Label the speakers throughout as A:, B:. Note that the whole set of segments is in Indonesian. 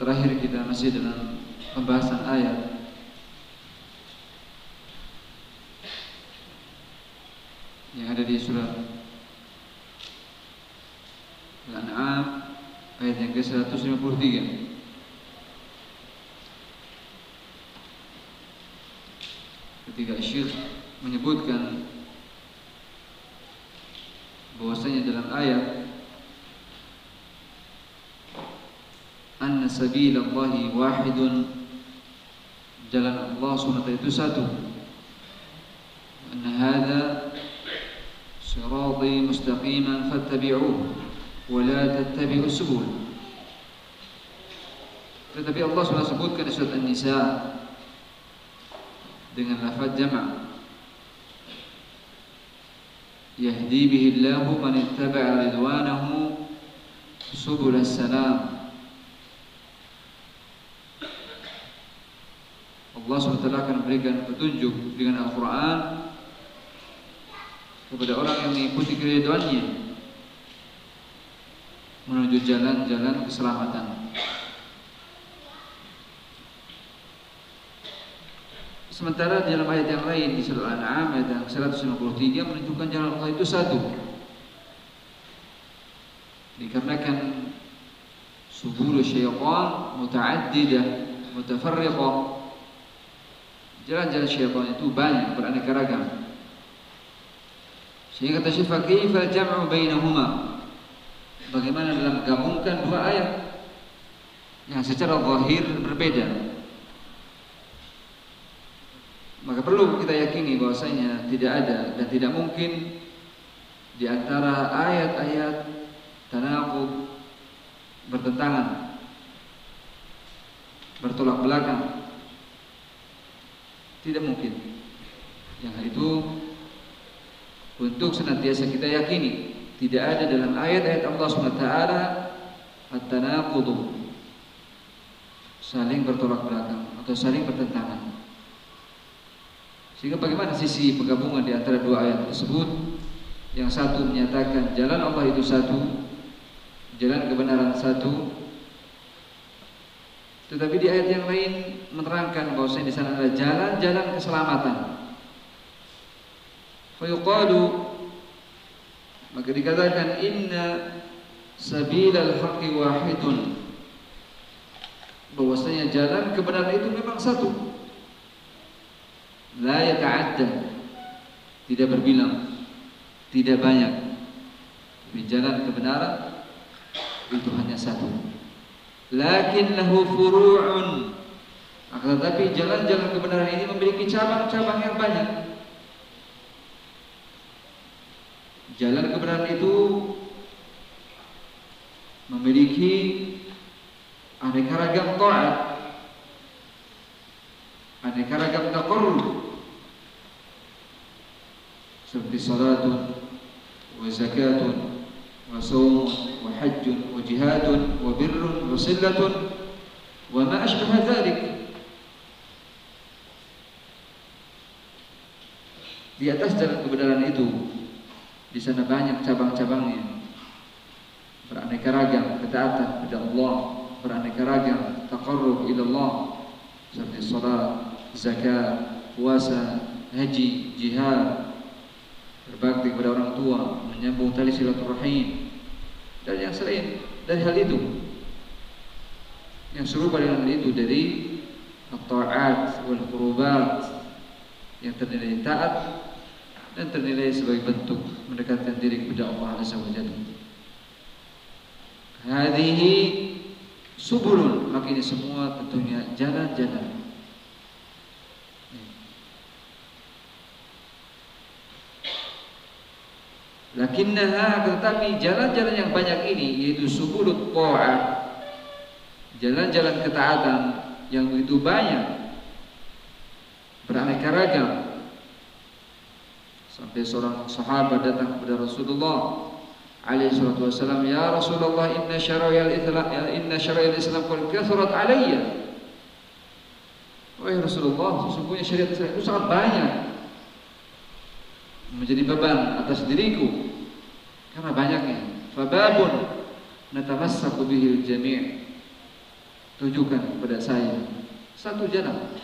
A: terakhir kita masih dalam pembahasan ayat yang ada di surat Al-An'am ayat yang ke-153. Ketika Syekh menyebutkan anna sabilallahi wahidun jalan Allah SWT itu satu anna hadha صراطي مستقيما فاتبعوه ولا تتبعوا السبل tetapi Allah sudah sebutkan di surat An-Nisa dengan lafaz jama' yahdi bihi Allahu man ittaba'a ridwanahu subul salam Allah SWT akan memberikan petunjuk dengan Al-Quran kepada orang yang mengikuti keriduannya menuju jalan-jalan keselamatan. Sementara di dalam ayat yang lain di surah Al-An'am ayat yang 153 menunjukkan jalan Allah itu satu. Dikarenakan subul syaitan muta'addidah, mutafarriqah. Jalan-jalan syaitan itu banyak beraneka ragam. Sehingga kata Syekh kaifa jam'u bainahuma? Bagaimana dalam gabungkan dua ayat yang secara zahir berbeda? Maka perlu kita yakini bahwasanya tidak ada dan tidak mungkin di antara ayat-ayat tanaqub bertentangan bertolak belakang tidak mungkin yang itu untuk senantiasa kita yakini tidak ada dalam ayat-ayat Allah SWT at-tanaqudu saling bertolak belakang atau saling bertentangan. Sehingga bagaimana sisi penggabungan di antara dua ayat tersebut? Yang satu menyatakan jalan Allah itu satu, jalan kebenaran satu. Tetapi di ayat yang lain menerangkan bahwa di sana ada jalan-jalan keselamatan. Fayuqalu maka dikatakan inna sabilal haqqi wahidun. Bahwasanya jalan kebenaran itu memang satu. La yata'adda tidak berbilang tidak banyak. Tapi jalan kebenaran itu hanya satu lakin lahu furu'un. Akan tetapi jalan-jalan kebenaran ini memiliki cabang-cabang yang banyak. Jalan kebenaran itu memiliki aneka ragam taat, aneka ragam taqarrub. Seperti salatun wa zakatun wa birrun wa sillatun wa ma ashbaha dhalik di atas jalan kebenaran itu di sana banyak cabang-cabangnya. Beraneka ragam ketaatan kepada Allah, beraneka ragam taqarrub ila Allah seperti salat, zakat, puasa, haji, jihad, berbakti kepada orang tua, menyambung tali silaturahim dan yang selain dari hal itu. Yang serupa dengan hal itu dari taat wal qurubat yang terdiri taat dan ternilai sebagai bentuk mendekatkan diri kepada Allah Azza wa Jalla. Hadhihi subulun, maka ini semua tentunya jalan-jalan. Lakinnaha tetapi jalan-jalan yang banyak ini yaitu subulut ta'ah. Jalan-jalan ketaatan yang begitu banyak beraneka ragam Sampai seorang sahabat datang kepada Rasulullah alaihi salatu wasallam, "Ya Rasulullah, inna syara'il Islam inna syara'il Islam qad kathurat alayya." Wahai Rasulullah, sesungguhnya syariat Islam itu sangat banyak menjadi beban atas diriku karena banyaknya. Fababun natamassaku bihi jami' tunjukkan kepada saya satu jalan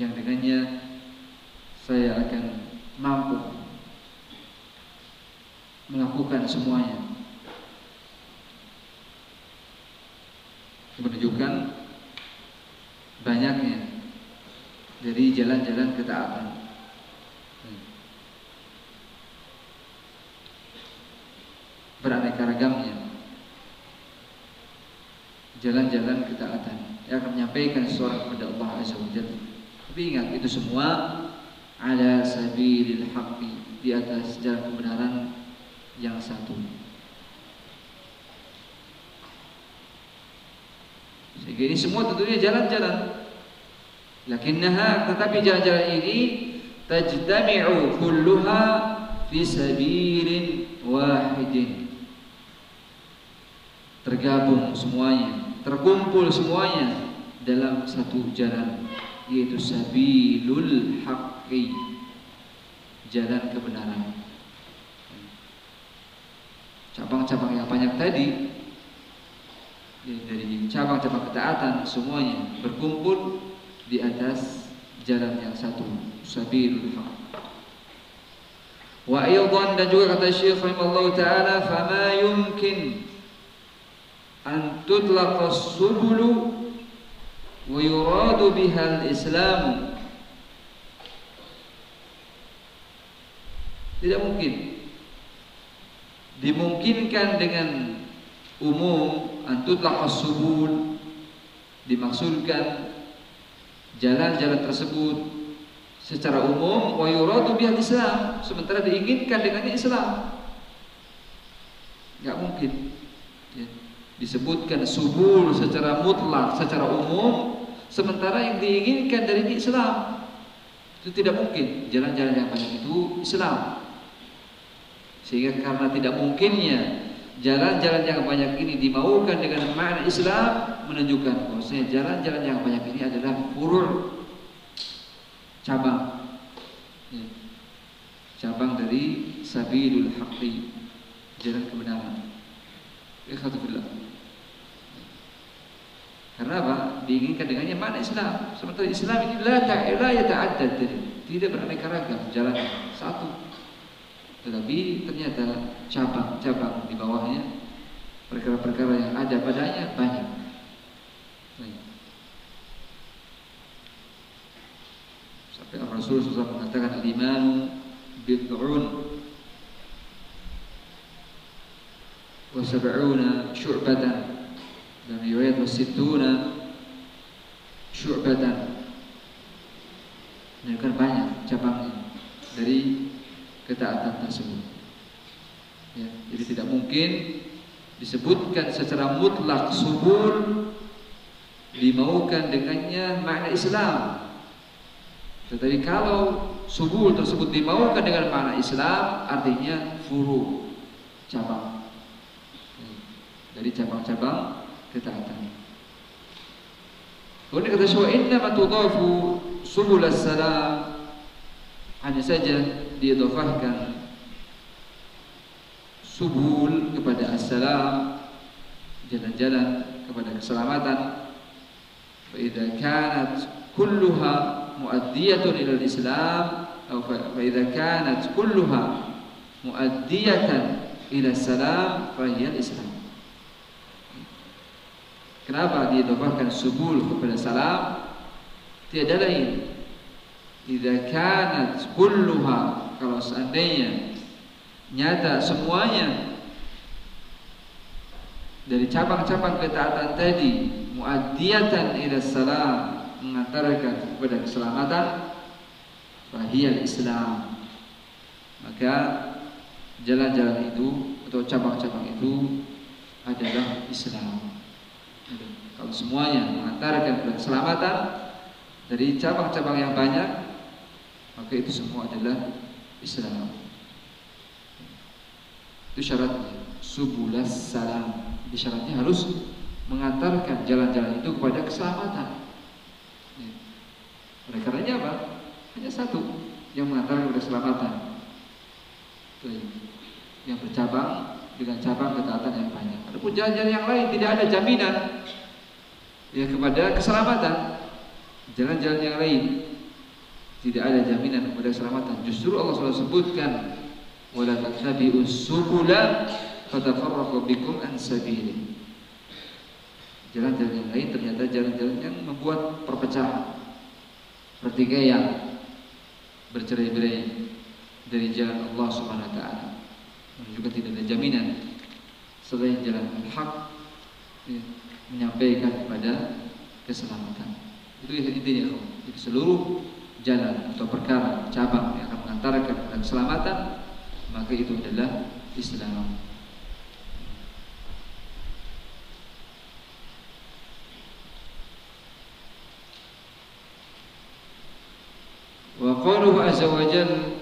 A: yang dengannya saya akan mampu melakukan semuanya. Menunjukkan banyaknya dari jalan-jalan ketaatan beraneka ragamnya jalan-jalan ketaatan yang akan menyampaikan seseorang kepada Allah Azza wa Jalla. Tapi ingat itu semua ala sabilil haqqi di atas jalan kebenaran yang satu. Sehingga ini semua tentunya jalan-jalan. Lakinnaha tetapi jalan-jalan ini tajtami'u kulluha fi sabilin wahidin. Tergabung semuanya, terkumpul semuanya dalam satu jalan yaitu sabilul haqqi. Jalan kebenaran. Cabang-cabang yang banyak tadi dari cabang-cabang ketaatan semuanya berkumpul di atas jalan yang satu sabilul haq wa dan juga kata Syekh rahimallahu taala fama yumkin an tutlaqa subulu wa yuradu biha al-islam tidak mungkin. Dimungkinkan dengan umum antutlah subul dimaksudkan jalan-jalan tersebut secara umum wa yuradu bihal Islam sementara diinginkan dengannya Islam. Nggak mungkin. Disebutkan subul secara mutlak secara umum sementara yang diinginkan dari Islam itu tidak mungkin. Jalan-jalan yang banyak itu Islam. Sehingga karena tidak mungkinnya jalan-jalan yang banyak ini dimaukan dengan makna Islam menunjukkan bahwasanya jalan-jalan yang banyak ini adalah furur cabang. Ya. cabang dari sabilul haqqi jalan kebenaran ikhwatullah. Karena apa? diinginkan dengannya makna Islam. Sementara Islam ini la ta'ala yata'addad. Tidak beraneka ragam jalan satu. Tetapi ternyata cabang-cabang di bawahnya perkara-perkara yang ada padanya banyak. Sampai Rasul SAW mengatakan al-iman bid'un wa sab'una syu'batan dan riwayat wa sittuna syu'batan menunjukkan banyak cabangnya dari ketaatan tersebut. Ya, jadi tidak mungkin disebutkan secara mutlak subur dimaukan dengannya makna Islam. Tetapi kalau subur tersebut dimaukan dengan makna Islam, artinya furu cabang dari cabang-cabang ketaatan. Kemudian kata Syawah inna matudafu subul salam. Hanya saja diidofahkan subul kepada assalam jalan-jalan kepada keselamatan. Fa idza kanat kulluha muaddiyatun ila al-islam atau fa idza kanat kulluha muaddiyatan ila salam fa hiya al-islam Kenapa diidofahkan subul kepada salam? Tiada lain. Idza kanat kulluha kalau seandainya nyata semuanya dari cabang-cabang ketaatan tadi muaddiyatan ila salam mengantarkan kepada keselamatan fahiyal Islam maka jalan-jalan itu atau cabang-cabang itu adalah Islam kalau semuanya mengantarkan kepada keselamatan dari cabang-cabang yang banyak maka itu semua adalah Islam. Itu syaratnya. Subulas salam. Di syaratnya harus mengantarkan jalan-jalan itu kepada keselamatan. Ya. Oleh karenanya apa? Hanya satu yang mengantarkan kepada keselamatan. Yang bercabang dengan cabang ketaatan yang banyak. Adapun jalan-jalan yang lain tidak ada jaminan ya kepada keselamatan. Jalan-jalan yang lain tidak ada jaminan kepada keselamatan. Justru Allah SWT sebutkan wala tattabi'us subula fatafarraqu bikum an sabili. Jalan-jalan yang lain ternyata jalan-jalan yang membuat perpecahan, pertikaian, bercerai-berai dari jalan Allah Subhanahu wa taala. Juga tidak ada jaminan selain jalan al-haq ya, menyampaikan kepada keselamatan. Itu intinya, Jadi seluruh jalan atau perkara cabang yang akan mengantarkan kepada keselamatan maka itu adalah Islam. Wa qaluhu azza wa jal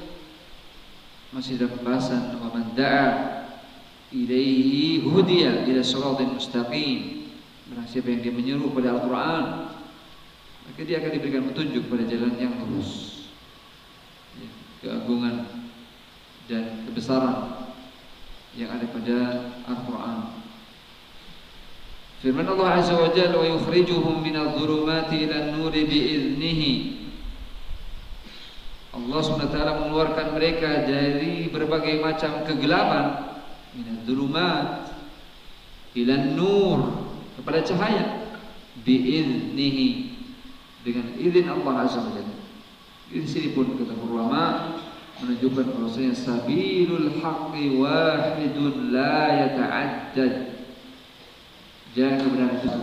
A: masih dalam pembahasan wa man da'a ilaihi hudiya ila siratal mustaqim. Barang siapa yang dia menyeru pada Al-Qur'an maka dia akan diberikan petunjuk pada jalan yang lurus. Ya, keagungan dan kebesaran yang ada pada Al-Quran. Firman Allah Azza wa Jalla wa yukhrijuhum minadh dhulumati ila an-nuri bi'idnihi Allah SWT mengeluarkan mereka dari berbagai macam kegelapan minadh dhulumat ila nur kepada cahaya bi'idnihi dengan izin Allah Azza wa Jalla. Di sini pun kata ulama menunjukkan bahwasanya sabilul haqqi wahidun la yata'addad. Jalan kebenaran itu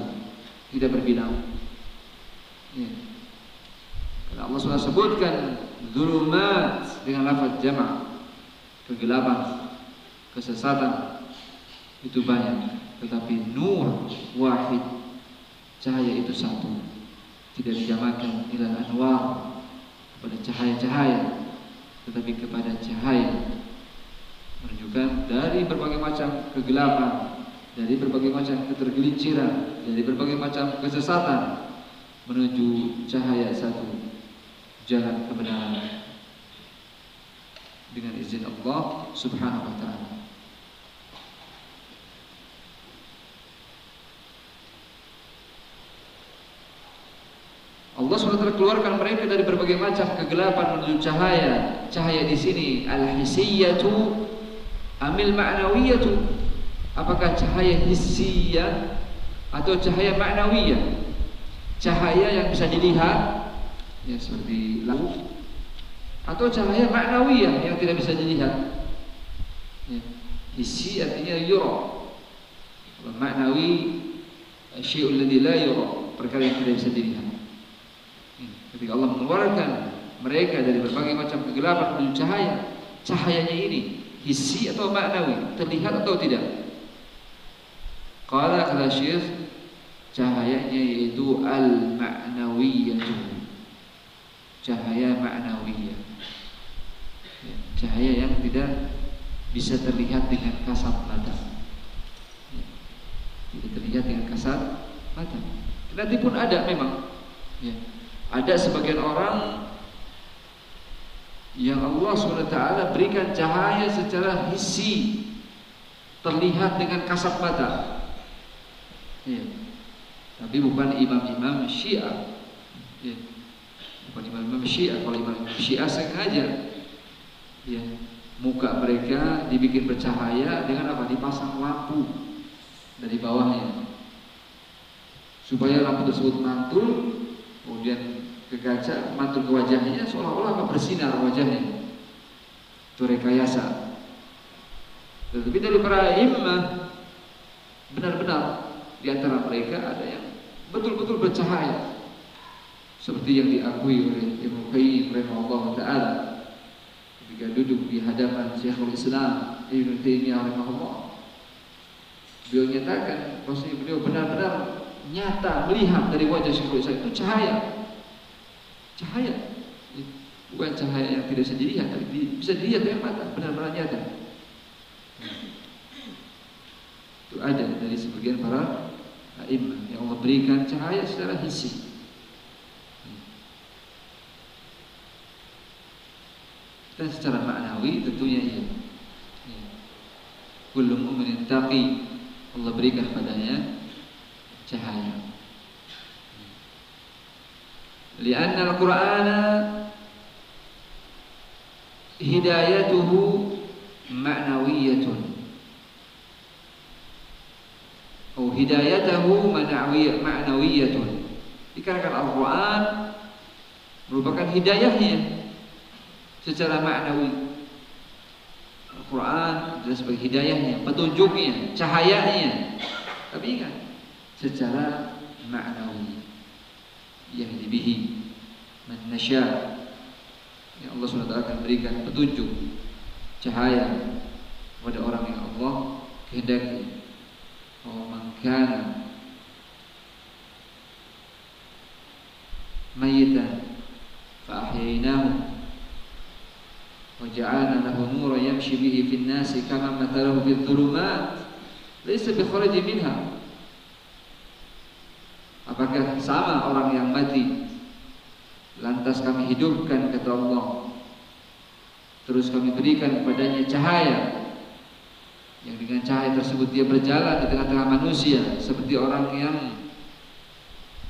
A: tidak berbilang. Ya. Allah SWT sebutkan zulumat dengan lafaz jama' kegelapan, kesesatan itu banyak, tetapi nur wahid cahaya itu satu. Tidak dijamakan ila anwar kepada cahaya-cahaya tetapi kepada cahaya. Menunjukkan dari berbagai macam kegelapan dari berbagai macam ketergelinciran dari berbagai macam kesesatan menuju cahaya satu jalan kebenaran dengan izin Allah Subhanahu wa taala Allah SWT keluarkan mereka dari berbagai macam kegelapan menuju cahaya. Cahaya di sini al-hissiyatu amil ma'nawiyatu. Apakah cahaya hissiyah atau cahaya ma'nawiyah? Cahaya yang bisa dilihat ya seperti lampu atau cahaya ma'nawiyah yang tidak bisa dilihat. Ya. Hissi artinya yura. Ma'nawi syai'ul ladzi la yura, perkara yang tidak bisa dilihat. Ketika Allah mengeluarkan mereka dari berbagai macam kegelapan menuju cahaya, cahayanya ini hissi atau maknawi, terlihat atau tidak? Qala kata Syekh cahayanya yaitu al-ma'nawiyah. Cahaya ma'nawiyah. Ya, cahaya yang tidak bisa terlihat dengan kasat mata. Ya, tidak terlihat dengan kasat mata. Nanti pun ada memang. Ya, ada sebagian orang yang Allah SWT berikan cahaya secara hissi terlihat dengan kasat mata. Ya. Tapi bukan imam-imam Syiah. Ya. Bukan imam-imam Syiah. Kalau imam-imam Syiah sengaja ya, muka mereka dibikin bercahaya dengan apa? Dipasang lampu dari bawahnya. Supaya lampu tersebut mantul, kemudian ke kaca, mantul ke wajahnya seolah-olah bersinar wajahnya. Itu rekayasa. Tetapi dari para imam benar-benar di antara mereka ada yang betul-betul bercahaya seperti yang diakui oleh Ibnu Qayyim rahimahullah taala ketika duduk di hadapan Syekhul Islam Ibnu Taimiyah rahimahullah beliau nyatakan bahwa beliau benar-benar nyata melihat dari wajah Syekhul Islam itu cahaya Cahaya bukan cahaya yang tidak bisa dilihat, tapi bisa dilihat dengan mata, benar-benar nyata. Itu ada dari sebagian para imam yang Allah berikan cahaya secara hissi. Dan secara maknawi tentunya ya. iya. belum mu'minin tapi Allah berikan padanya cahaya. Lianna al-Qur'ana hidayatuhu ma'nawiyatun. Oh, hidayatahu ma'nawiyatun. Dikarenakan Al-Qur'an merupakan hidayahnya secara maknawi. Al-Quran adalah sebagai hidayahnya, petunjuknya, cahayanya. Tapi ingat secara maknawi yahdi bihi man nasya yang Allah SWT akan berikan petunjuk cahaya kepada orang yang Allah kehendaki. Oh man kana mayitan fa ahyaynahu وجعلنا له نورا يمشي به في الناس كما مثله في الظلمات ليس بخارج منها Apakah sama orang yang mati Lantas kami hidupkan kata Allah Terus kami berikan kepadanya cahaya Yang dengan cahaya tersebut dia berjalan di tengah-tengah manusia Seperti orang yang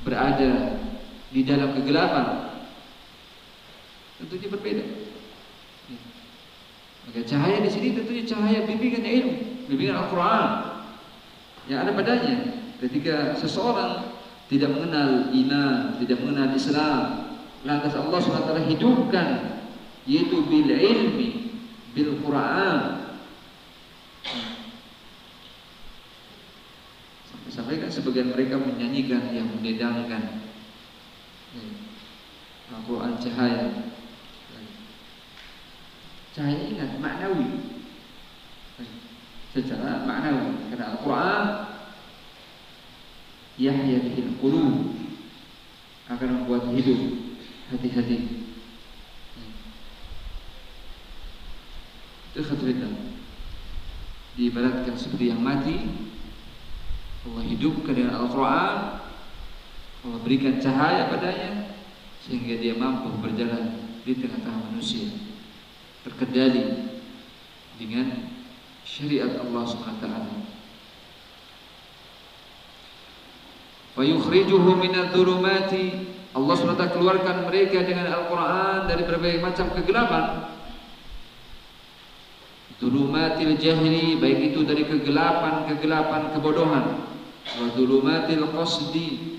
A: berada di dalam kegelapan Tentunya berbeda Maka cahaya di sini tentunya cahaya bimbingan ilmu Bimbingan Al-Quran Yang ada padanya Ketika seseorang tidak mengenal iman, tidak mengenal Islam. Lantas Allah SWT hidupkan yaitu bil ilmi, bil Quran. Sampai-sampai kan sebagian mereka menyanyikan yang mendedangkan Al-Quran cahaya. Cahaya ingat maknawi. Secara maknawi. Karena Al-Quran. Yahya bihil qulub. Akan membuat hidup hati-hati. Itu khatulillah. Diibaratkan seperti yang mati. Allah hidupkan dengan Al-Quran. Allah berikan cahaya padanya Sehingga dia mampu berjalan di tengah-tengah manusia Terkendali dengan syariat Allah SWT wa yukhrijuhu minadh-dhulumati Allah SWT keluarkan mereka dengan Al-Quran dari berbagai macam kegelapan. Dhulumatil jahri Baik itu dari kegelapan-kegelapan kebodohan. Wa dhulumatil qasdi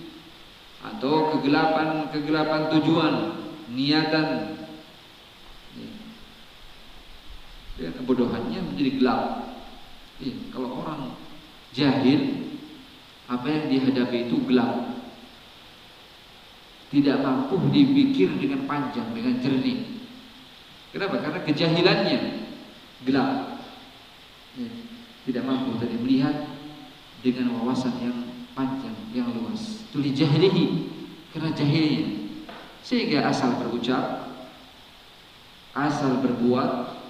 A: Atau kegelapan-kegelapan tujuan Niatan ya, kebodohannya menjadi gelap. Ya, Kalau orang jahil apa yang dihadapi itu gelap. Tidak mampu dipikir dengan panjang dengan jernih. Kenapa? Karena kejahilannya gelap. Ya, tidak mampu tadi melihat dengan wawasan yang panjang yang luas. Itu dijahilihi karena jahilnya. Sehingga asal berucap asal berbuat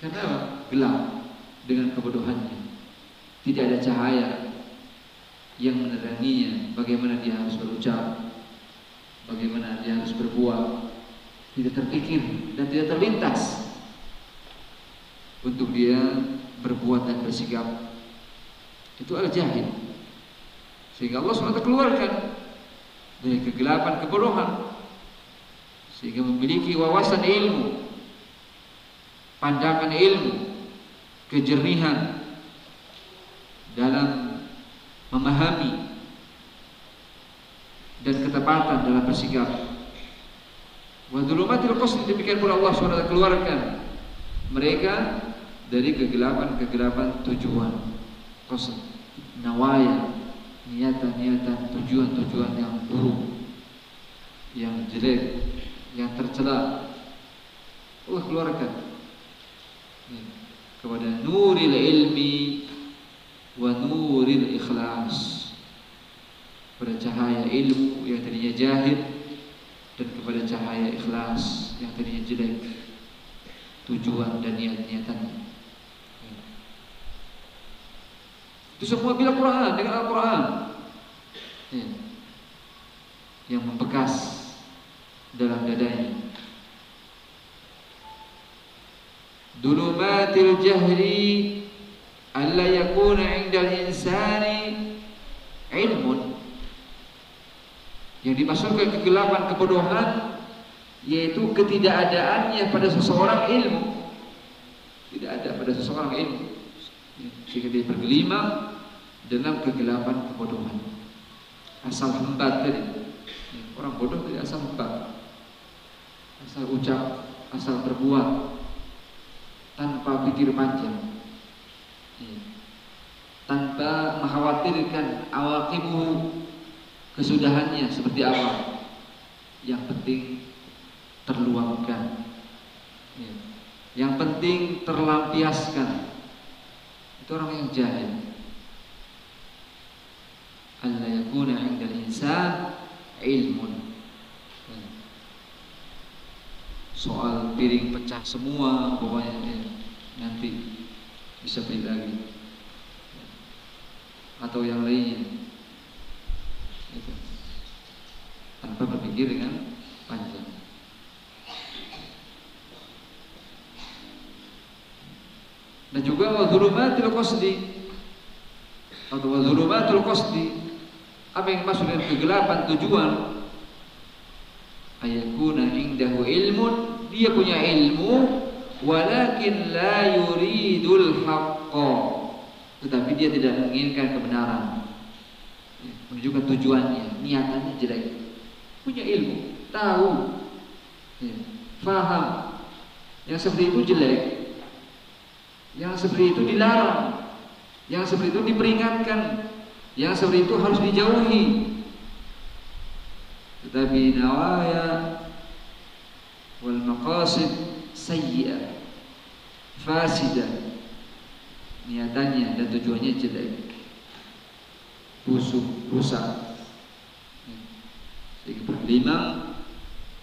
A: karena gelap dengan kebodohannya. Tidak ada cahaya yang meneranginya. Bagaimana dia harus berucap? Bagaimana dia harus berbuat? Tidak terpikir dan tidak terlintas untuk dia berbuat dan bersikap. Itu adalah jahil. Sehingga Allah SWT keluarkan dari kegelapan kebodohan. Sehingga memiliki wawasan ilmu pandangan ilmu kejernihan dalam memahami dan ketepatan dalam bersikap. Wa dhulumatil qasd demikian pula Allah SWT keluarkan mereka dari kegelapan-kegelapan tujuan qasd, nawaya, niatan-niatan, tujuan-tujuan yang buruk, yang jelek, yang tercela. Allah keluarkan kepada nuril ilmi wa nuril ikhlas. Pada cahaya ilmu yang tadinya jahil dan kepada cahaya ikhlas yang tadinya jelek. Tujuan dan niat-niatannya itu semua bila Quran dengan Al-Quran. Ya. yang membekas dalam dadanya dulumatil jahri alla yakuna 'inda al-insani ilmun Yang dimasukkan kegelapan kebodohan yaitu ketidakadaannya pada seseorang ilmu. Tidak ada pada seseorang ilmu. Sehingga dia bergelimang dalam kegelapan kebodohan. Asal hembat tadi. Orang bodoh tidak asal hembat. Asal ucap, asal berbuat tanpa pikir panjang. Tanpa mengkhawatirkan awakibu kesudahannya seperti apa. Yang penting terluangkan. Ya. Yang penting terlampiaskan. Itu orang yang jahil. Allah yakuna 'inda insan ilmun. Ya. Soal piring pecah semua pokoknya ya. nanti bisa beli lagi. Atau yang lainnya. Itu. Tanpa berpikir dengan panjang. dan juga wadzulumatil qasdi atau wadzulumatul qasdi apa yang masuk dengan kegelapan tujuan dia punya ilmu walakin la yuridul haqqa. Tetapi dia tidak menginginkan kebenaran. Menunjukkan tujuannya niatannya jelek. Punya ilmu tahu. Ya, faham. Yang seperti itu jelek. Yang seperti itu dilarang, yang seperti itu diperingatkan, yang seperti itu harus dijauhi. Tetapi nawaya wal maqasid sayyi'ah fasidah niatannya dan tujuannya jelek. Busuk rusak. Sehingga berlimang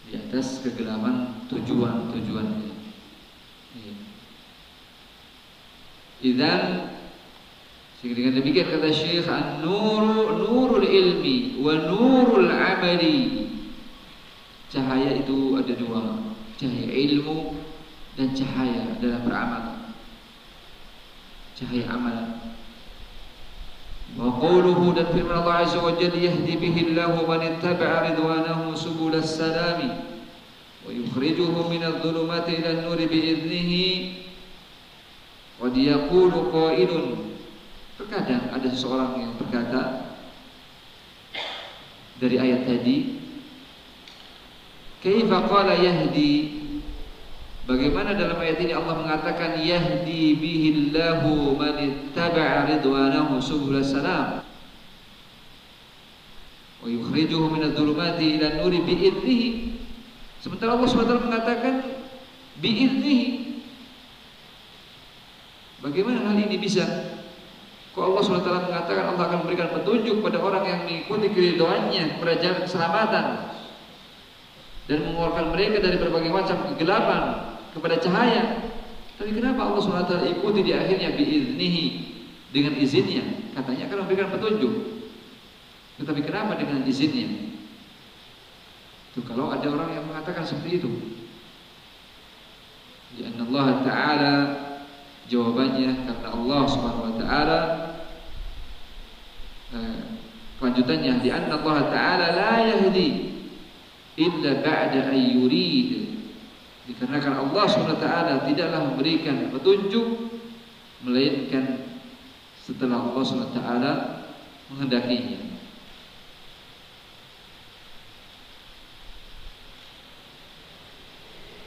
A: di atas kegelapan tujuan tujuannya Idan sehingga dengan demikian kata Syekh An-Nur nurul ilmi wa nurul amali. Cahaya itu ada dua, cahaya ilmu dan cahaya dalam beramal. Cahaya amalan. Qawluhu dan firman Allah Azza wa Jalla yahdi bihi Allahu man ittaba'a ridwanahu subul as-salami wa yukhrijuhum min adh-dhulumati ila an-nur bi idnihi Qad yaqulu qailun Terkadang ada seseorang yang berkata dari ayat tadi Kaifa qala yahdi? Bagaimana dalam ayat ini Allah mengatakan yahdi bihillahu man ittaba'a ridwanahu subul salam. Wa yukhrijuhu min adh-dhulumati ila an-nuri bi'idnihi Sementara Allah SWT mengatakan bi'idnihi Bagaimana hal ini bisa? Kok Allah SWT mengatakan Allah akan memberikan petunjuk pada orang yang mengikuti keridoannya jalan keselamatan dan mengeluarkan mereka dari berbagai macam kegelapan kepada cahaya. Tapi kenapa Allah SWT ikuti di akhirnya biiznihi dengan izinnya? Katanya akan memberikan petunjuk. Tetapi kenapa dengan izinnya? Itu kalau ada orang yang mengatakan seperti itu. Ya Allah Ta'ala Jawabannya karena Allah Subhanahu wa eh, kelanjutannya di anna Allah taala la yahdi illa ba'da ay yurid. Dikarenakan Allah taala tidaklah memberikan petunjuk melainkan setelah Allah taala menghendakinya.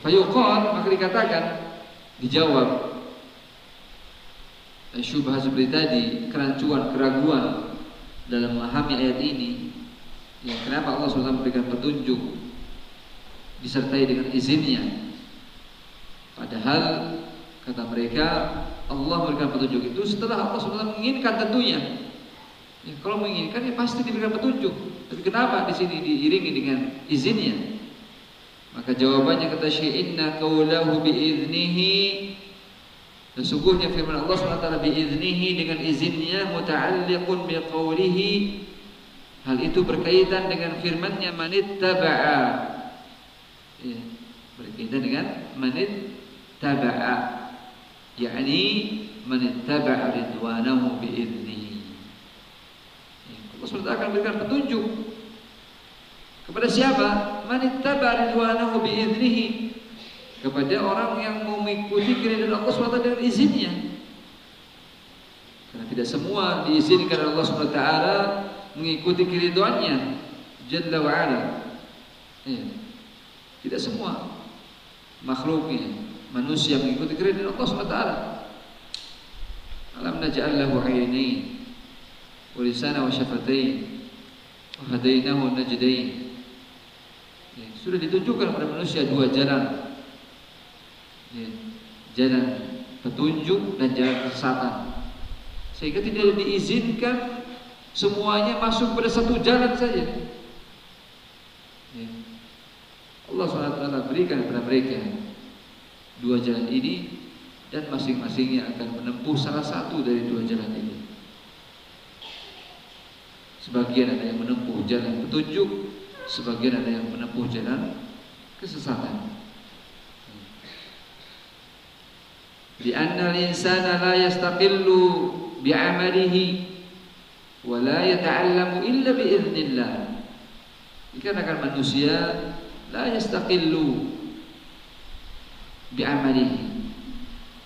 A: Fayuqal maka dikatakan dijawab syubhat seperti tadi, kerancuan, keraguan dalam memahami ayat ini. Ya, kenapa Allah SWT memberikan petunjuk disertai dengan izinnya? Padahal kata mereka Allah memberikan petunjuk itu setelah Allah SWT menginginkan tentunya. Ya, kalau menginginkan ya pasti diberikan petunjuk. Tapi kenapa di sini diiringi dengan izinnya? Maka jawabannya kata Syekh inna qaulahu biiznihi Sesungguhnya firman Allah SWT biiznihi dengan izinnya muta'alliqun biqawlihi Hal itu berkaitan dengan firmannya manittaba'a ya, Berkaitan dengan manittaba'a yakni manittaba'a ridwanahu biiznihi ya, Allah SWT akan berikan petunjuk Kepada siapa? Manittaba ridwanahu biiznihi. Kepada orang yang mengikuti keridhaan Allah SWT dengan izinnya. Karena tidak semua diizinkan Allah SWT mengikuti keridhaannya Jalla wa ala. Ya. Tidak semua makhluknya manusia mengikuti keridhaan Allah SWT. Alam naj'al lahu 'aynayn wa lisana wa syafatayn wa hadainahu najdain. Ya, sudah ditunjukkan kepada manusia dua jalan. Ya, jalan petunjuk dan jalan kesesatan. Sehingga tidak diizinkan semuanya masuk pada satu jalan saja. Ya. Allah SWT berikan kepada mereka dua jalan ini dan masing-masingnya akan menempuh salah satu dari dua jalan ini. Sebagian ada yang menempuh jalan petunjuk, sebagian ada yang menempuh jalan kesesatan. Di anna al-insana la yastaqillu bi'amalihi wa la yata'allamu illa bi'iznillah. Dikarenakan manusia la yastaqillu bi'amalihi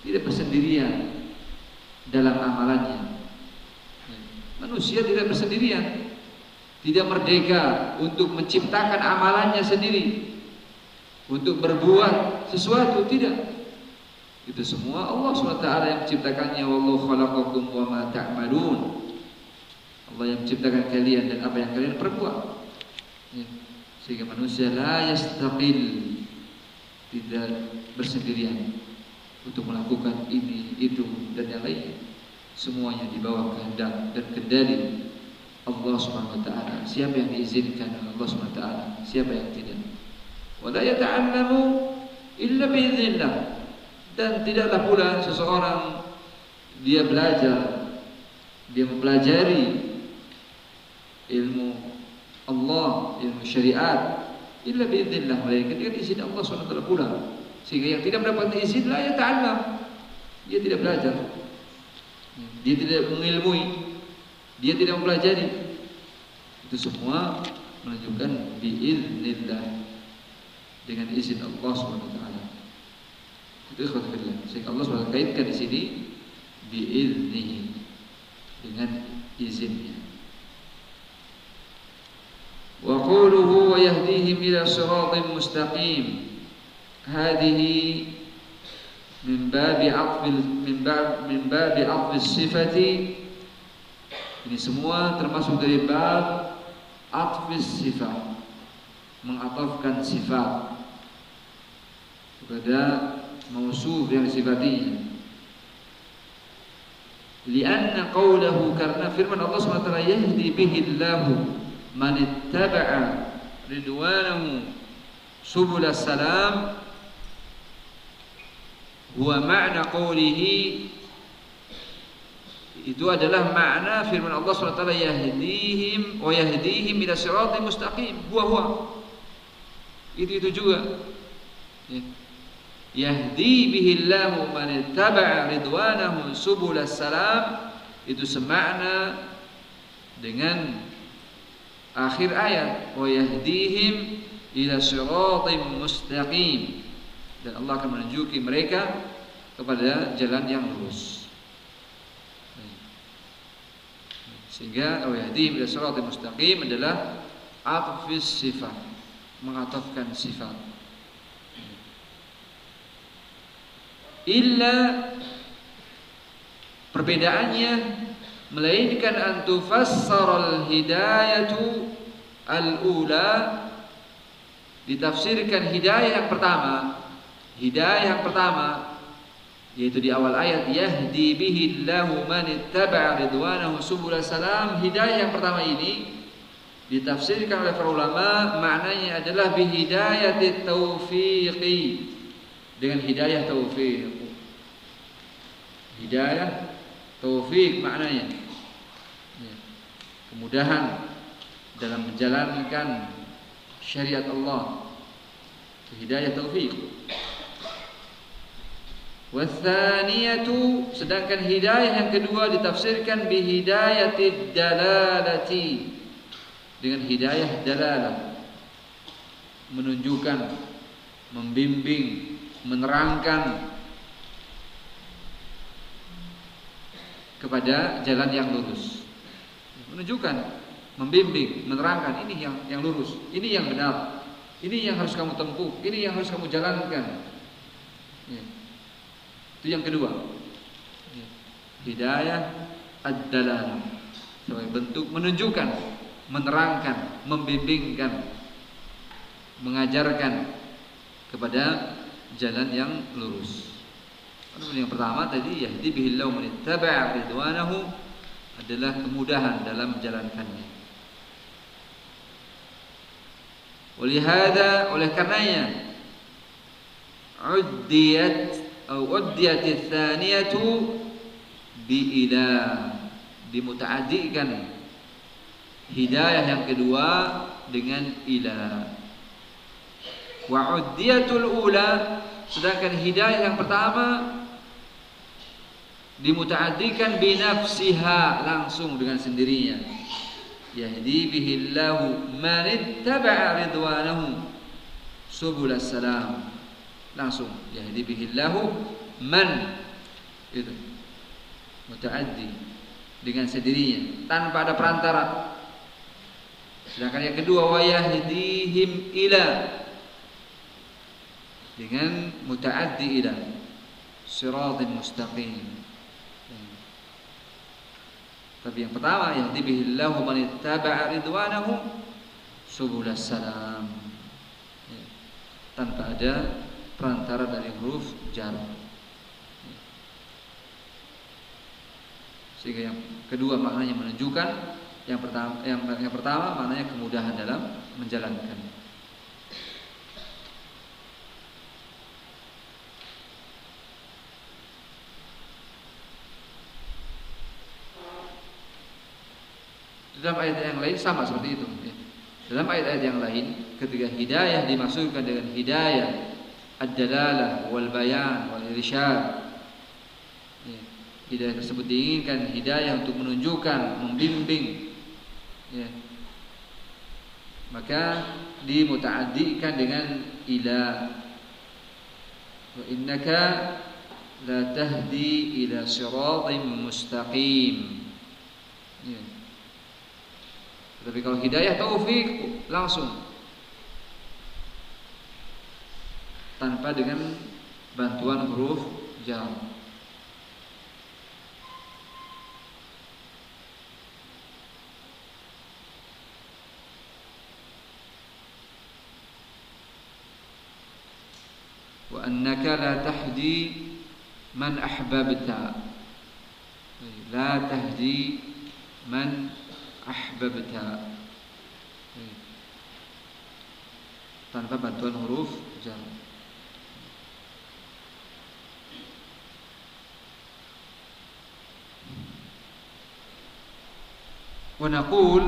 A: tidak bersendirian dalam amalannya. Manusia tidak bersendirian, tidak merdeka untuk menciptakan amalannya sendiri, untuk berbuat sesuatu tidak. Itu semua Allah SWT yang menciptakannya. Wallahu khalaqakum wa ma ta'malun. Allah yang menciptakan kalian dan apa yang kalian perbuat. Ya. Sehingga manusia la yastaqil tidak bersendirian untuk melakukan ini, itu dan yang lainnya. Semuanya di bawah kehendak dan kendali Allah Subhanahu wa taala. Siapa yang diizinkan oleh Allah Subhanahu wa taala, siapa yang tidak. Wala yata'allamu illa biiznillah. Dan tidaklah pula seseorang dia belajar, dia mempelajari ilmu Allah, ilmu syariat illa biiznillah melainkan dengan izin Allah taala pula. Sehingga yang tidak mendapatkan izin lah ya ta'allam. Dia tidak belajar. Dia tidak mengilmui. Dia tidak mempelajari. Itu semua menunjukkan biiznillah dengan izin Allah taala. Itu ikhwatillah. Sehingga Allah SWT kaitkan di sini biiznihi dengan izinnya wa qawluhu wa yahdihim ila siratin mustaqim. Hadhihi min babi aqbil min bab min ini semua termasuk dari bab atfis sifat mengatafkan sifat kepada mausuf yang sifatinya li'anna qawlahu karena firman Allah SWT yahdi bihi man ittaba'a ridwanahu subul salam huwa makna qawlihi itu adalah makna firman Allah SWT yahdihim wa yahdihim ila siratim mustaqim. Huwa huwa. Itu itu juga. Ya. yahdi bihi Allahu man ittaba'a ridwanahu subul salam itu semakna dengan akhir ayat wa yahdihim ila siratim mustaqim dan Allah akan menunjuki mereka kepada jalan yang lurus. Sehingga awiyadi ila siratal mustaqim adalah atfis sifat, mengatafkan sifat. Illa perbedaannya melainkan antufassara al-hidayatu al-ula ditafsirkan hidayah yang pertama Hidayah yang pertama yaitu di awal ayat yahdi bihi Allahu man ittaba'a ridwanahu subul salam. Hidayah yang pertama ini ditafsirkan oleh para ulama maknanya adalah bihidayati taufiqi dengan hidayah taufik. Hidayah taufik maknanya ya. kemudahan dalam menjalankan syariat Allah. Hidayah taufik. Wathaniyatu sedangkan hidayah yang kedua ditafsirkan bihidayatid dalalati dengan hidayah dalalah menunjukkan, membimbing, menerangkan kepada jalan yang lurus. Menunjukkan, membimbing, menerangkan ini yang yang lurus, ini yang benar, ini yang harus kamu tempuh, ini yang harus kamu jalankan. Ya. Itu yang kedua. Ya. Hidayah ad-dalalah sebagai bentuk menunjukkan, menerangkan, membimbingkan, mengajarkan kepada jalan yang lurus. Yang pertama tadi yahdi bihillahu man ittaba'a ridwanahu adalah kemudahan dalam menjalankannya. Olehada oleh karenanya uddiyat atau uddiyat tsaniyatu bi ila dimutaaddikan hidayah yang kedua dengan ila wa uddiyatul ula sedangkan hidayah yang pertama dimutaaddikan binafsiha langsung dengan sendirinya. Yahdi bihillahu man ittaba'a ridwanahu. Subul salam. Langsung. Yahdi bihillahu man. Itu. Mutaaddi. Dengan sendirinya. Tanpa ada perantara. Sedangkan yang kedua wa yahdihim ila. Dengan mutaaddi ila. Siratin mustaqim tapi yang pertama yang dibihillahu man ittaba'a ridwanahu subulas salam. Ya. Tanpa ada perantara dari huruf jar. Ya. Sehingga yang kedua maknanya menunjukkan, yang pertama yang, yang pertama maknanya kemudahan dalam menjalankan. Dalam ayat yang lain sama seperti itu. Ya. Dalam ayat-ayat yang lain, ketika hidayah dimasukkan dengan hidayah ad-dalalah wal bayan wal irsyad. Ya. Hidayah tersebut diinginkan hidayah untuk menunjukkan, membimbing. Ya. Maka dimutaaddikan dengan ila. Wa innaka la tahdi ila siratim mustaqim. Ya. Tapi kalau hidayah taufik langsung tanpa dengan bantuan huruf jar. Wa annaka la tahdi man ahbabta. La tahdi man أحببت. طبعاً بنتون حروف. جر ونقول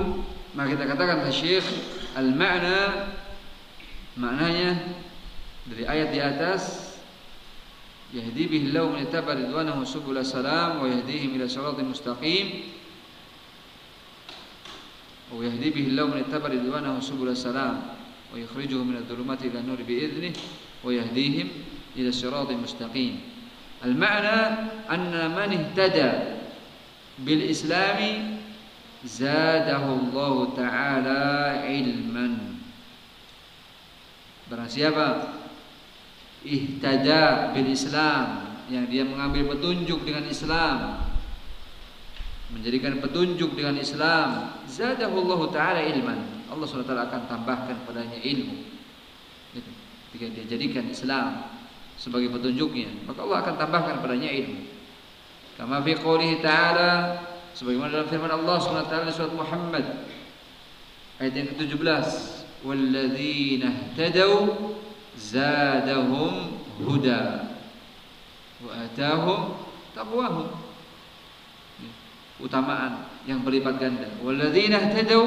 A: ما kita katakan الشيخ المعنى maknanya dari ayat di atas يهدي به الله من اتبع رضوانه سبل السلام ويهديهم إلى صراط مستقيم. ويهدي به الله من اتبع رضوانه سبل السلام ويخرجهم من الظلمات إلى النور بإذنه ويهديهم إلى الصراط المستقيم المعنى أن من اهتدى بالإسلام زاده الله تعالى علما Barang siapa ihtada bil Islam yang dia mengambil petunjuk dengan Islam menjadikan petunjuk dengan Islam zadahullahu taala ilman. Allah SWT akan tambahkan padanya ilmu. Gitu. ketika dia jadikan Islam sebagai petunjuknya maka Allah akan tambahkan padanya ilmu. Kama fi qoulihi ta'ala sebagaimana dalam firman Allah SWT di surat Muhammad ayat yang ke-17 walladzina ihtadaw zadahum huda wa atahum taqwahum utamaan yang berlipat ganda. Walladzina ihtadaw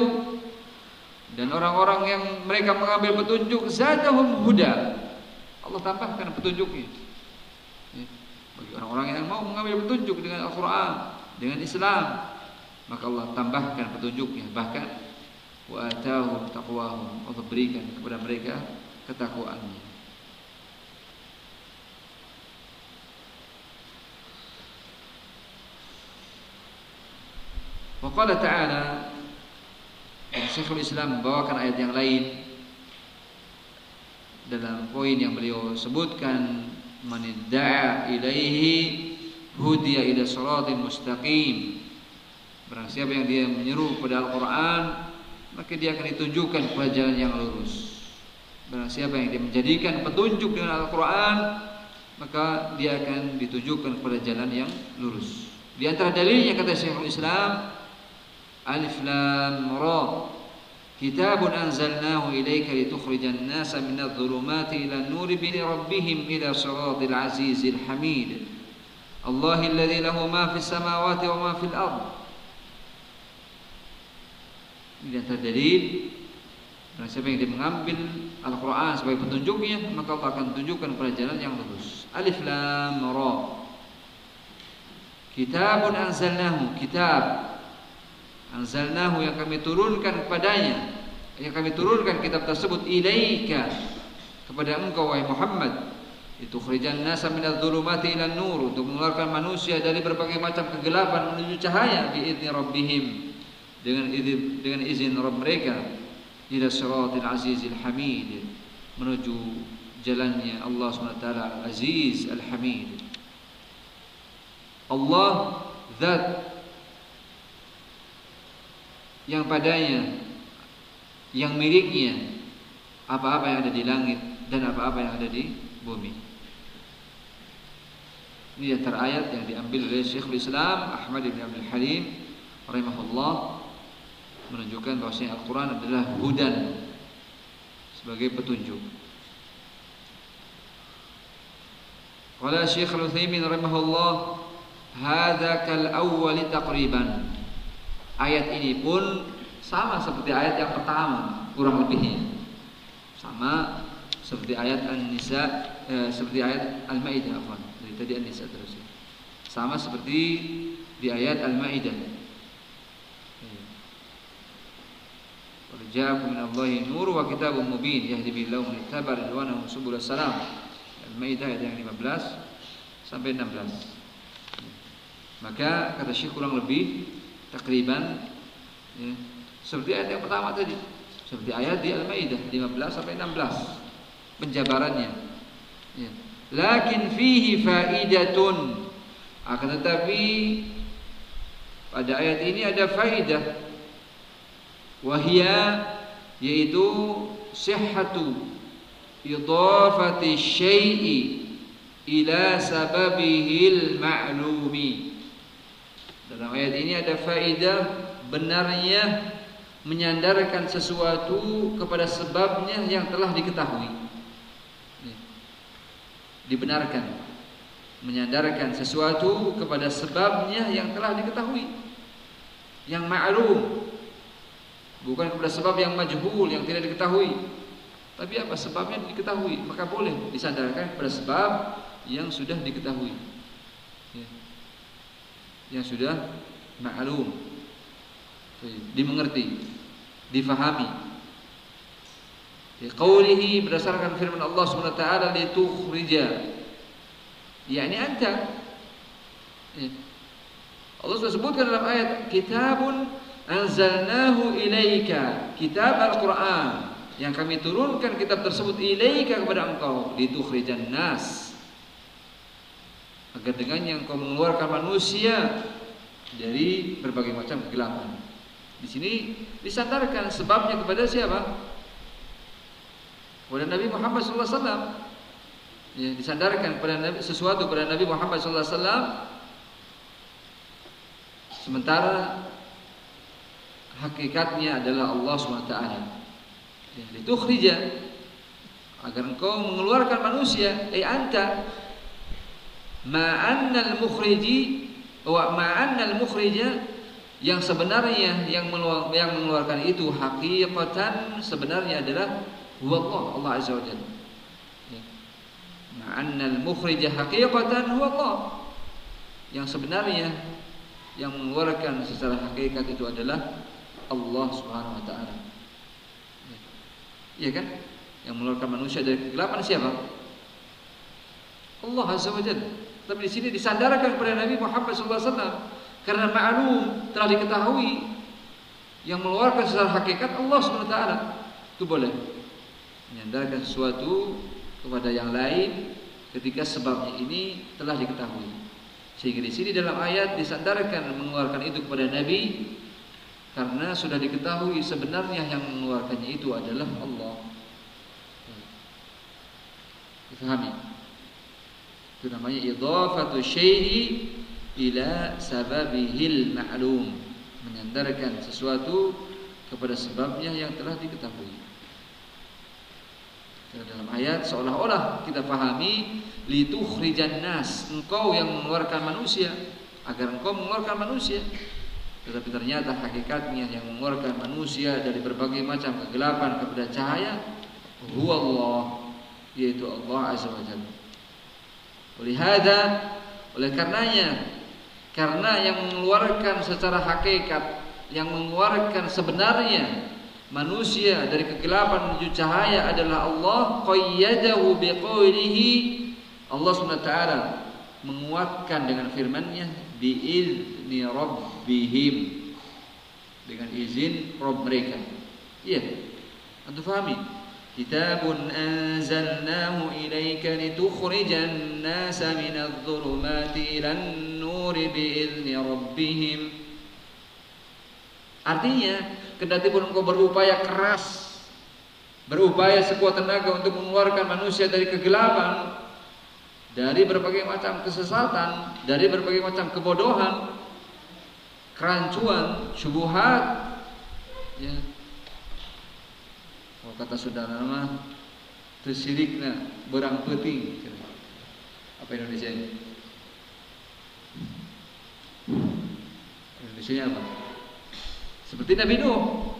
A: dan orang-orang yang mereka mengambil petunjuk zadahum huda. Allah tambahkan petunjuknya. Ya. Bagi orang-orang yang mau mengambil petunjuk dengan Al-Qur'an, dengan Islam, maka Allah tambahkan petunjuknya. Bahkan wa atahum taqwahum. Allah berikan kepada mereka ketakwaannya. Waqala ta'ala dan Syekhul Islam membawakan ayat yang lain dalam poin yang beliau sebutkan manidda'a ilaihi hudiya ila siratin mustaqim. Barang siapa yang dia menyeru pada Al-Quran Maka dia akan ditunjukkan kepada jalan yang lurus. Barang siapa yang dia menjadikan petunjuk dengan Al-Quran Maka dia akan ditunjukkan kepada jalan yang lurus. Di antara dalilnya kata Syekhul Islam Alif Lam Ra. Kitabun anzalnahu ilaika litukhrijan nasa minadh dhulumati ila nuri bi rabbihim ila siratil azizil hamid. Allahil ladzi lahu ma fis samawati wa ma fil ardh ini siapa yang mengambil Al-Quran sebagai petunjuknya maka Allah akan tunjukkan pada jalan yang lurus. Alif Lam Ra. Kitabun anzalnahu Kitab Anzalnahu yang kami turunkan kepadanya Yang kami turunkan kitab tersebut Ilaika Kepada engkau wahai Muhammad. Itu khrijan nasa minadh dhulumati ila nur untuk mengeluarkan manusia dari berbagai macam kegelapan menuju cahaya bi idzni rabbihim dengan izin dengan izin Rabb mereka ila siratil azizil hamid menuju jalannya Allah SWT Aziz Al-Hamid Allah Zat yang padanya yang miliknya apa-apa yang ada di langit dan apa-apa yang ada di bumi ini antara ayat yang diambil oleh Syekhul Islam Ahmad bin Abdul Halim rahimahullah menunjukkan bahwasanya Al-Quran adalah hudan sebagai petunjuk. Qala Syekh Al-Utsaimin rahimahullah, hadza kal awwal taqriban. Ayat ini pun sama seperti ayat yang pertama, kurang lebihnya. Sama seperti ayat An-Nisa eh, seperti ayat Al-Maidah afwan. Dari tadi An-Nisa terus. Sama seperti di ayat Al-Maidah. Ja'akum min Allahi nur wa kitabun mubin yahdi billahu man ittaba ridwanahu subul salam. Al-Maidah ayat yang 15 sampai 16. Maka kata Syekh kurang lebih takriban ya, seperti ayat yang pertama tadi. Seperti ayat di Al-Maidah 15 sampai 16 penjabarannya. Ya. Lakin fihi faidatun. Akan tetapi pada ayat ini ada faidah wahia yaitu sihhatu idafati syai'i ila sababihil ma'lumi dalam ayat ini ada faedah benarnya menyandarkan sesuatu kepada sebabnya yang telah diketahui. Dibenarkan. Menyandarkan sesuatu kepada sebabnya yang telah diketahui. Yang ma'lum. Bukan kepada sebab yang majhul yang tidak diketahui. Tapi apa sebabnya diketahui? Maka boleh disandarkan kepada sebab yang sudah diketahui. Yang sudah maklum dimengerti difahami. Ya qaulihi berdasarkan firman Allah Subhanahu wa taala litukhrija yakni anta ya. Allah sudah sebutkan dalam ayat kitabun anzalnahu ilaika. Kitab Al-Qur'an. Yang kami turunkan kitab tersebut ilaika kepada engkau. Litukhrijan nas agar dengan yang kau mengeluarkan manusia dari berbagai macam kegelapan. Di sini disandarkan sebabnya kepada siapa? Kepada Nabi Muhammad SAW. Ya, disandarkan kepada Nabi, sesuatu kepada Nabi Muhammad SAW. Sementara hakikatnya adalah Allah SWT ya, itu khrijah agar engkau mengeluarkan manusia eh anta ma'annal mukhriji wa ma'annal mukhrija yang sebenarnya yang yang mengeluarkan itu hakikatan sebenarnya adalah huwa Allah Allah azza wa jalla ya. ma'annal mukhrija hakikatan huwa Allah yang sebenarnya yang mengeluarkan secara hakikat itu adalah Allah Subhanahu wa taala. Ya kan? Yang mengeluarkan manusia dari kegelapan siapa? Allah Azza wa Jalla. Tapi di sini disandarkan kepada Nabi Muhammad SAW karena ma'lum telah diketahui yang mengeluarkan secara hakikat Allah SWT itu boleh. Menyandarkan sesuatu kepada yang lain ketika sebabnya ini telah diketahui. Sehingga di sini dalam ayat disandarkan mengeluarkan itu kepada Nabi karena sudah diketahui sebenarnya yang mengeluarkannya itu adalah Allah. Difahami itu namanya idhafatu syai'i ila sababihil ma'lum. Menyandarkan sesuatu kepada sebabnya yang telah diketahui. Dalam ayat seolah-olah kita pahami litukhrijan nas, engkau yang mengeluarkan manusia agar engkau mengeluarkan manusia. Tetapi ternyata hakikatnya yang mengeluarkan manusia dari berbagai macam kegelapan kepada cahaya huwa Allah yaitu Allah Azza wa Oleh hada, oleh karenanya, karena yang mengeluarkan secara hakikat, yang mengeluarkan sebenarnya manusia dari kegelapan menuju cahaya adalah Allah qayyadahu biqaulihi Allah SWT menguatkan dengan firman-Nya biizni rabbihim dengan izin Rabb mereka. Iya. Anda fahami? كتاب أنزلناه إليك لتخرج الناس من الظلمات إلى النور بإذن ربهم Artinya, kendati pun engkau berupaya keras, berupaya sekuat tenaga untuk mengeluarkan manusia dari kegelapan, dari berbagai macam kesesatan, dari berbagai macam kebodohan, kerancuan, syubhat, ya, kalau kata saudara nama tersirikna berang peting. Apa Indonesia ini? Indonesia apa? Seperti Nabi Nuh.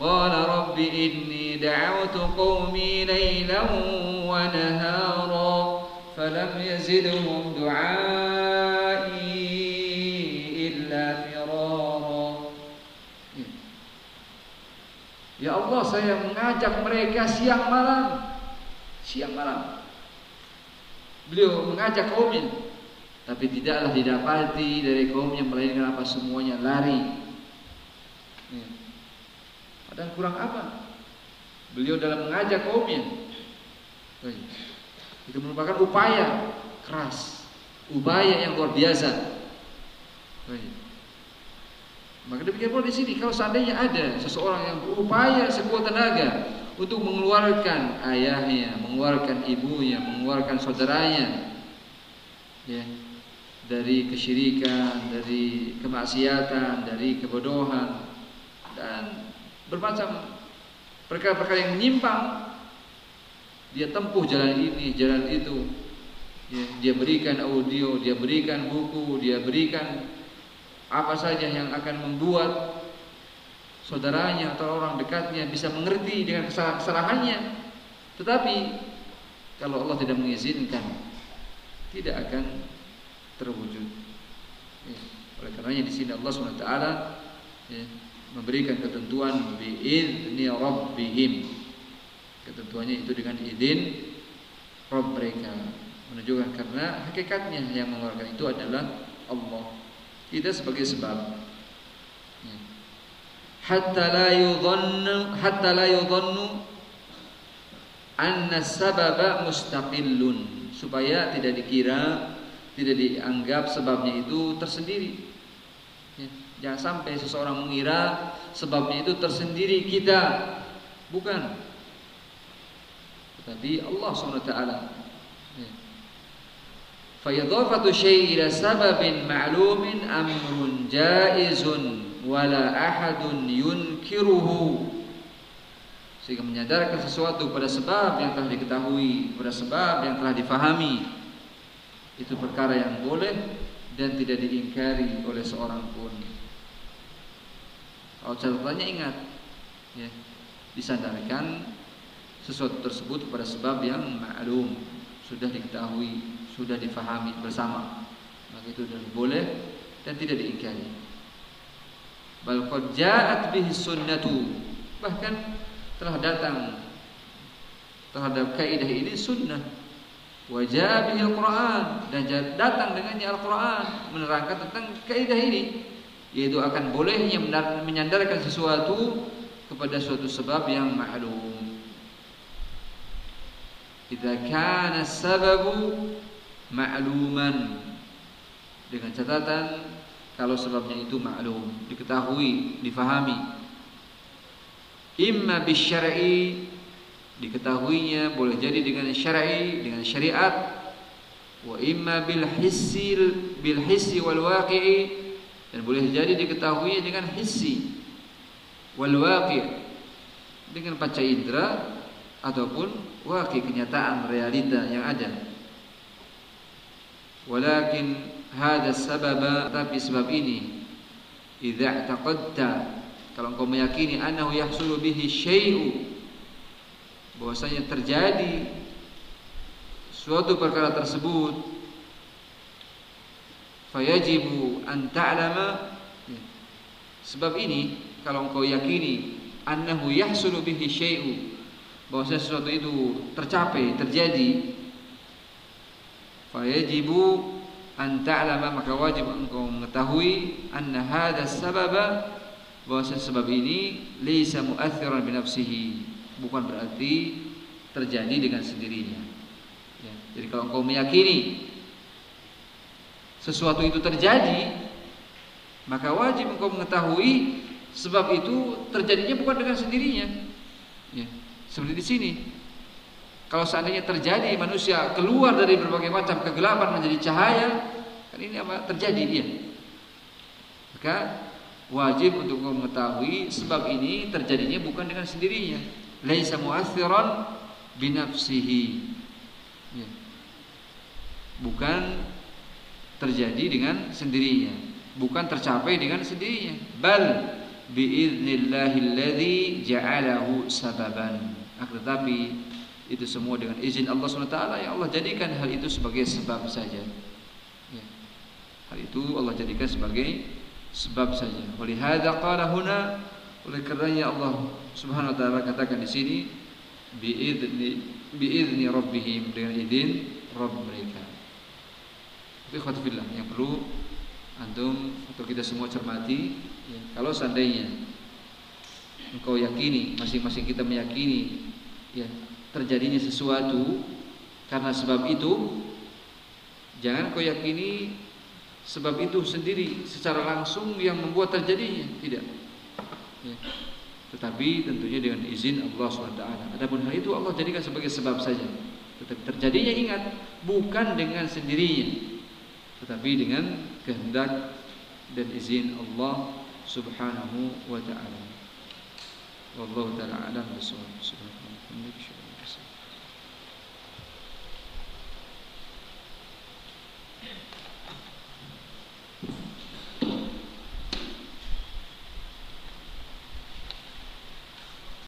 A: Qala rabbi inni da'awtu qawmi laylan wa nahara falam yazidhum du'ai Ya Allah saya mengajak mereka siang malam. Siang malam. Beliau mengajak kaumnya. Tapi tidaklah didapati dari kaumnya Melainkan apa? Semuanya lari. Ya. Padahal kurang apa? Beliau dalam mengajak kaumnya. Itu merupakan upaya keras. Upaya yang luar biasa maka demikian pula di sini kalau seandainya ada seseorang yang berupaya sekuat tenaga untuk mengeluarkan ayahnya, mengeluarkan ibunya, mengeluarkan saudaranya ya dari kesyirikan, dari kemaksiatan, dari kebodohan dan bermacam perkara-perkara yang menyimpang dia tempuh jalan ini, jalan itu. Ya, dia berikan audio, dia berikan buku, dia berikan apa saja yang akan membuat saudaranya atau orang dekatnya bisa mengerti dengan kesalahan-kesalahannya. Tetapi kalau Allah tidak mengizinkan, tidak akan terwujud. Ya. Oleh karenanya di sini Allah swt ya, memberikan ketentuan biizni rabbihim. Ketentuannya itu dengan izin Rabb mereka menunjukkan karena hakikatnya yang mengeluarkan itu adalah Allah tidak sebagai sebab. Hatta la yudhannu hatta la yudhannu anna sababa mustaqillun. Supaya tidak dikira tidak dianggap sebabnya itu tersendiri. Ya. jangan sampai seseorang mengira sebabnya itu tersendiri kita. Bukan. Tetapi Allah SWT فإضافة الشيء إلى سبب معلوم أمر جائز ولا أحد ينكره sehingga menyadarkan sesuatu pada sebab yang telah diketahui, pada sebab yang telah difahami. Itu perkara yang boleh dan tidak diingkari oleh seorang pun. Kalau catatannya ingat, ya, disandarkan sesuatu tersebut pada sebab yang maklum, sudah diketahui, sudah difahami bersama. Maka itu sudah boleh dan tidak diingkari. Bal qad ja'at bihi sunnatu. Bahkan telah datang terhadap kaidah ini sunnah. Wajah Al-Quran. Dan datang dengannya Al-Quran menerangkan tentang kaidah ini, yaitu akan bolehnya menyandarkan sesuatu kepada suatu sebab yang maklum. Jika kana sababu ma'luman dengan catatan kalau sebabnya itu maklum, diketahui, difahami. Imma bisyar'i diketahuinya boleh jadi dengan syar'i, dengan syariat. Wa imma bil hissi bil hissi wal waqi'i dan boleh jadi diketahui dengan hissi wal waqi' dengan panca indera ataupun waqi kenyataan realita yang ada. Walakin hada sababa tapi sebab ini idza i'taqadta kalau engkau meyakini annahu yahsulu bihi syai'u bahwasanya terjadi suatu perkara tersebut fayajibu an ta'lama ya. sebab ini kalau engkau yakini annahu yahsulu bihi syai'u bahwasanya sesuatu itu tercapai terjadi fayajibu an ta'lama maka wajib engkau mengetahui anna hadha sababa bahwa sebab ini laysa mu'athiran bi nafsihi bukan berarti terjadi dengan sendirinya ya. jadi kalau engkau meyakini sesuatu itu terjadi maka wajib engkau mengetahui sebab itu terjadinya bukan dengan sendirinya ya. seperti di sini kalau seandainya terjadi manusia keluar dari berbagai macam kegelapan menjadi cahaya, kan ini apa terjadi dia. Maka wajib untuk mengetahui sebab ini terjadinya bukan dengan sendirinya. Laisa mu'athiran binafsihi. Ya. Bukan terjadi dengan sendirinya, bukan tercapai dengan sendirinya. Bal biiznillahilladzi ja'alahu sababan. Akan tetapi itu semua dengan izin Allah SWT yang Allah jadikan hal itu sebagai sebab saja ya. hal itu Allah jadikan sebagai sebab saja hadza qala huna oleh karenanya Allah Subhanahu wa taala katakan di sini biizni biizni rabbihim dengan izin Rabb mereka itu fillah yang perlu antum atau kita semua cermati ya. kalau seandainya engkau yakini masing-masing kita meyakini ya terjadinya sesuatu karena sebab itu jangan kau yakini sebab itu sendiri secara langsung yang membuat terjadinya tidak ya. tetapi tentunya dengan izin Allah SWT adapun hal itu Allah jadikan sebagai sebab saja tetapi terjadinya ingat bukan dengan sendirinya tetapi dengan kehendak dan izin Allah Subhanahu wa taala. Wallahu taala alam bisawab.